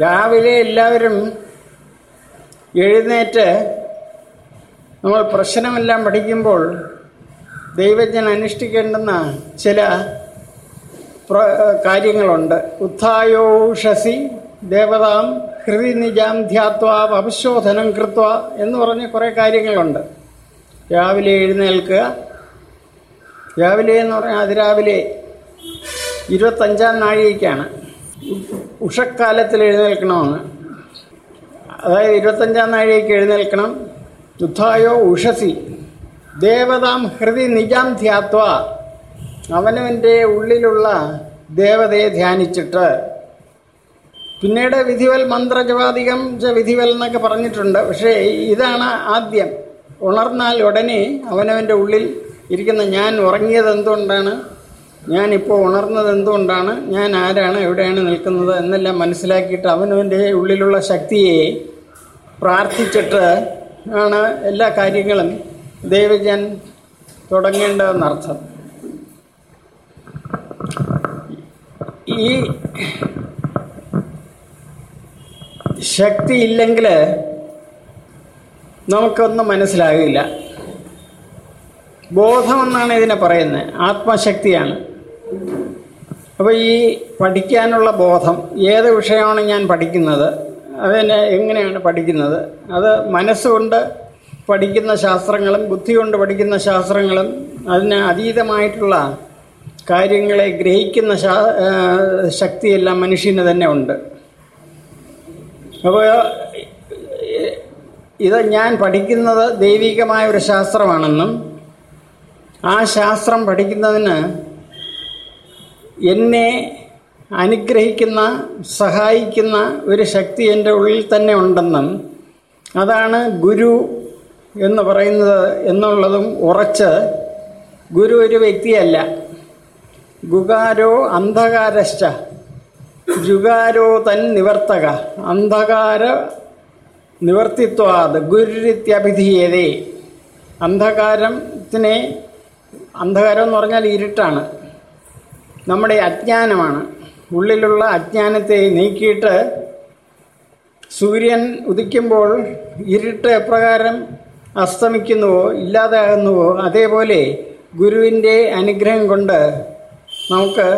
രാവിലെ എല്ലാവരും എഴുന്നേറ്റ് നമ്മൾ പ്രശ്നമെല്ലാം പഠിക്കുമ്പോൾ ദൈവജ്ഞൻ അനുഷ്ഠിക്കേണ്ടുന്ന ചില കാര്യങ്ങളുണ്ട്. ഉത്ഥായോഷസി ദേവതാം ഹൃദി നിജാം ധ്യാത്വ അപശോധനം കൃത്വ എന്ന് പറഞ്ഞ് കുറേ കാര്യങ്ങളുണ്ട്. രാവിലെ എഴുന്നേൽക്കുക. രാവിലെ എന്ന് പറഞ്ഞാൽ അതിരാവിലെ ഇരുപത്തഞ്ചാം നാഴികയ്ക്കാണ്. ഉഷക്കാലത്തിൽ എഴുന്നേൽക്കണമെന്ന്. അതായത് ഇരുപത്തഞ്ചാം നാഴികയ്ക്ക് എഴുന്നേൽക്കണം. യുദ്ധായോ ഉഷസി. ദേവതാം ഹൃദി നിജാം ധ്യാത്വ. അവനവന്റെ ഉള്ളിലുള്ള ദേവതയെ ധ്യാനിച്ചിട്ട്. പിന്നീട് വിധിവൽ മന്ത്രജവാദികം ച വിധിവൽ എന്നൊക്കെ പറഞ്ഞിട്ടുണ്ട്. പക്ഷേ ഇതാണ് ആദ്യം. ഉണർന്നാൽ ഉടനെ അവനവന്റെ ഉള്ളിൽ ഇരിക്കുന്ന ഞാൻ ഉറങ്ങിയത് എന്തുകൊണ്ടാണ് ഞാനിപ്പോൾ ഉണർന്നത് എന്തുകൊണ്ടാണ്? ഞാൻ ആരാണ്? എവിടെയാണ് നിൽക്കുന്നത്? എന്നെല്ലാം മനസ്സിലാക്കിയിട്ട് അവനവന്റെ ഉള്ളിലുള്ള ശക്തിയെ പ്രാർത്ഥിച്ചിട്ട് ആണ് എല്ലാ കാര്യങ്ങളും ദൈവജൻ തുടങ്ങേണ്ടതെന്നർത്ഥം ഈ ശക്തി ഇല്ലെങ്കിൽ നമുക്കൊന്നും മനസ്സിലാകില്ല. ബോധമെന്നാണ് ഇതിനെ പറയുന്നത്. ആത്മശക്തിയാണ്. അപ്പോൾ ഈ പഠിക്കാനുള്ള ബോധം ഏത് വിഷയമാണ് ഞാൻ പഠിക്കുന്നത്? അതിനെ എങ്ങനെയാണ് പഠിക്കുന്നത്? അത് മനസ്സുകൊണ്ട് പഠിക്കുന്ന ശാസ്ത്രങ്ങളും ബുദ്ധി കൊണ്ട് പഠിക്കുന്ന ശാസ്ത്രങ്ങളും അതിന് അതീതമായിട്ടുള്ള കാര്യങ്ങളെ ഗ്രഹിക്കുന്ന ശക്തിയെല്ലാം മനുഷ്യന് തന്നെ ഉണ്ട്. അപ്പോൾ ഇത് ഞാൻ പഠിക്കുന്നത് ദൈവികമായ ഒരു ശാസ്ത്രമാണെന്നും ആ ശാസ്ത്രം പഠിക്കുന്നതിന് എന്നെ അനുഗ്രഹിക്കുന്ന സഹായിക്കുന്ന ഒരു ശക്തി എന്റെ ഉള്ളിൽ തന്നെ ഉണ്ടെന്നും അതാണ് ഗുരു എന്ന് പറയുന്നത് എന്നുള്ളതും ഉറച്ച് ഗുരു ഒരു വ്യക്തിയല്ല. ഗുകാരോ അന്ധകാരശ്ച ജുകാരോ തൻ നിവർത്തക അന്ധകാര നിവർത്തിത്വാത് ഗുരുരിത്യഭിധീയതേ. അന്ധകാരത്തിനെ അന്ധകാരം എന്ന് പറഞ്ഞാൽ ഇരുട്ടാണ്. നമ്മുടെ അജ്ഞാനമാണ്. ഉള്ളിലുള്ള അജ്ഞാനത്തെ നീക്കിയിട്ട് സൂര്യൻ ഉദിക്കുമ്പോൾ ഇരുട്ട് എപ്രകാരം അസ്തമിക്കുന്നുവോ ഇല്ലാതാകുന്നുവോ അതേപോലെ ഗുരുവിന്റെ അനുഗ്രഹം കൊണ്ട് നമുക്ക്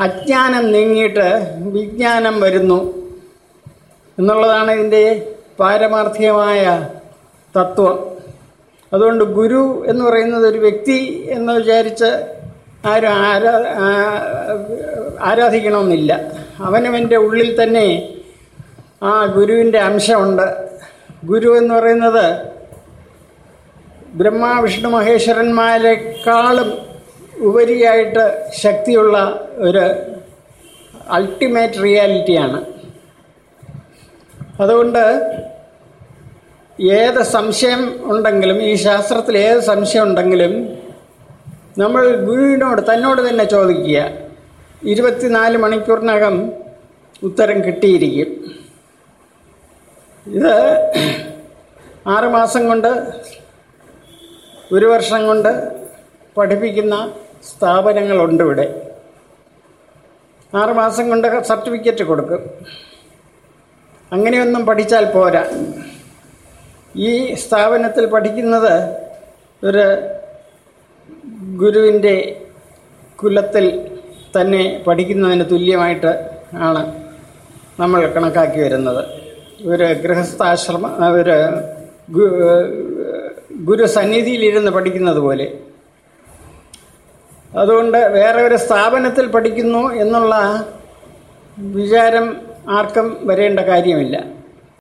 അജ്ഞാനം നീങ്ങിയിട്ട് വിജ്ഞാനം വരുന്നു എന്നുള്ളതാണ് ഇതിന്റെ പാരമാർത്ഥികമായ തത്വം. അതുകൊണ്ട് ഗുരു എന്ന് പറയുന്നത് ഒരു വ്യക്തി എന്ന് വിചാരിച്ച് ആരും ആരാ ആരാധിക്കണമെന്നില്ല. അവനവന്റെ ഉള്ളിൽ തന്നെ ആ ഗുരുവിന്റെ അംശമുണ്ട്. ഗുരു എന്ന് പറയുന്നത് ബ്രഹ്മ വിഷ്ണു മഹേശ്വരന്മാരെക്കാളും ഉപരിയായിട്ട് ശക്തിയുള്ള ഒരു അൾട്ടിമേറ്റ് റിയാലിറ്റിയാണ് അതുകൊണ്ട് ഏത് സംശയം ഉണ്ടെങ്കിലും ഈ ശാസ്ത്രത്തിൽ ഏത് സംശയം ഉണ്ടെങ്കിലും നമ്മൾ ഗുരുവിനോട് തന്നോട് തന്നെ ചോദിക്കുക. ഇരുപത്തിനാല് മണിക്കൂറിനകം ഉത്തരം കിട്ടിയിരിക്കും. ഇത് ആറുമാസം കൊണ്ട് ഒരു വർഷം കൊണ്ട് പഠിപ്പിക്കുന്ന സ്ഥാപനങ്ങളുണ്ട് ഇവിടെ. ആറുമാസം കൊണ്ട് സർട്ടിഫിക്കറ്റ് കൊടുക്കും. അങ്ങനെയൊന്നും പഠിച്ചാൽ പോരാ. ഈ സ്ഥാപനത്തിൽ പഠിക്കുന്നത് ഒരു ഗുരുവിന്റെ കുലത്തിൽ തന്നെ പഠിക്കുന്നതിന് തുല്യമായിട്ട് ആണ് നമ്മൾ കണക്കാക്കി വരുന്നത്. ഒരു ഗൃഹസ്ഥാശ്രമ ഒരു ഗു- ഗുരു സന്നിധിയിലിരുന്ന് പഠിക്കുന്നത് പോലെ. അതുകൊണ്ട് വേറെ ഒരു സ്ഥാപനത്തിൽ പഠിക്കുന്നു എന്നുള്ള വിചാരം ആർക്കും വരേണ്ട കാര്യമില്ല.